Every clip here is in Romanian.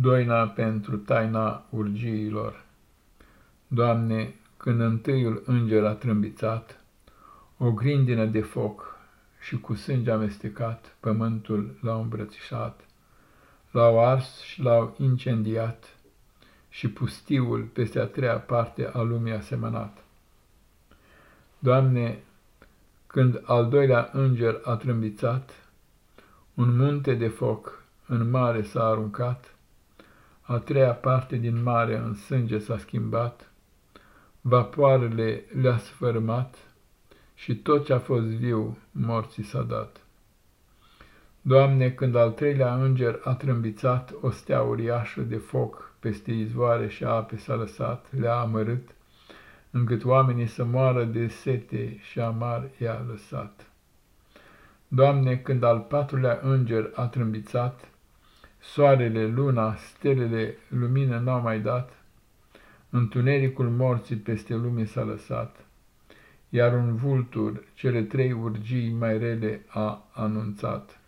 Doina pentru taina urgiilor. Doamne, când întâiul înger a trâmbițat, o grindină de foc și cu sânge amestecat, pământul l-au îmbrățișat, l-au ars și l-au incendiat, și pustiul peste a treia parte a lumii asemănat. Doamne, când al doilea înger a trâmbițat, un munte de foc în mare s-a aruncat, a treia parte din mare în sânge s-a schimbat, vapoarele le-a sfărmat și tot ce a fost viu morții s-a dat. Doamne, când al treilea înger a trâmbițat, o stea uriașă de foc peste izvoare și ape s-a lăsat, le-a amărât, încât oamenii să moară de sete și amar i-a lăsat. Doamne, când al patrulea înger a trâmbițat, soarele, luna, stelele lumină n-au mai dat, întunericul morții peste lume s-a lăsat, iar un vultur cele trei urgii mai rele a anunțat.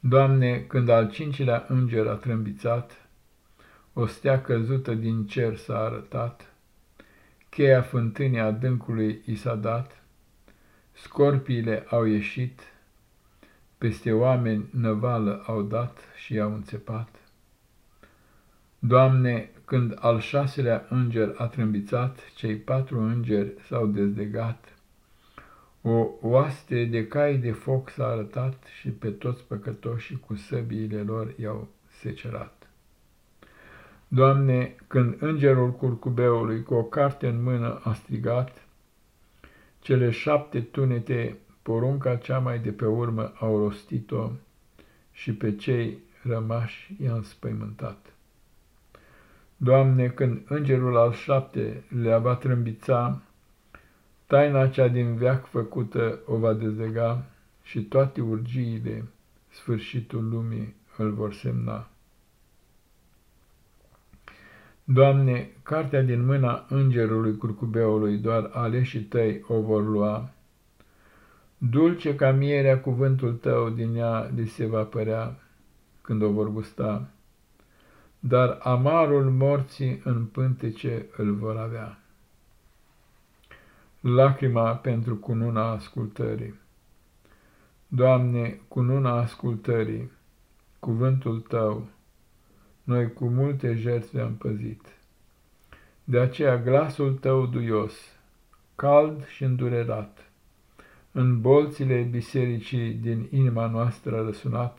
Doamne, când al cincilea înger a trâmbițat, o stea căzută din cer s-a arătat, cheia fântânii adâncului i s-a dat, scorpiile au ieșit, peste oameni năvală au dat și i-au înțepat. Doamne, când al șaselea înger a trâmbițat, cei patru îngeri s-au dezlegat, o oaste de cai de foc s-a arătat și pe toți păcătoșii cu săbiile lor i-au secerat. Doamne, când îngerul curcubeului cu o carte în mână a strigat, cele șapte tunete, porunca cea mai de pe urmă, au rostit-o și pe cei rămași i-a înspăimântat. Doamne, când îngerul al șapte le va trâmbița, taina cea din veac făcută o va dezlega și toate urgiile sfârșitul lumii îl vor semna. Doamne, cartea din mâna îngerului curcubeului doar aleșii tăi o vor lua. Dulce ca mierea cuvântul tău din ea li se va părea când o vor gusta, dar amarul morții în pântece îl vor avea. Lacrima pentru cununa ascultării Doamne, cununa ascultării, cuvântul Tău, noi cu multe jertfe am păzit. De aceea glasul tău duios, cald și îndurerat, în bolțile bisericii din inima noastră a răsunat,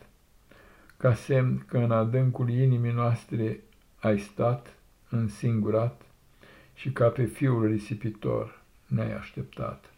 ca semn că în adâncul inimii noastre ai stat însingurat și ca pe fiul risipitor ne-ai așteptat.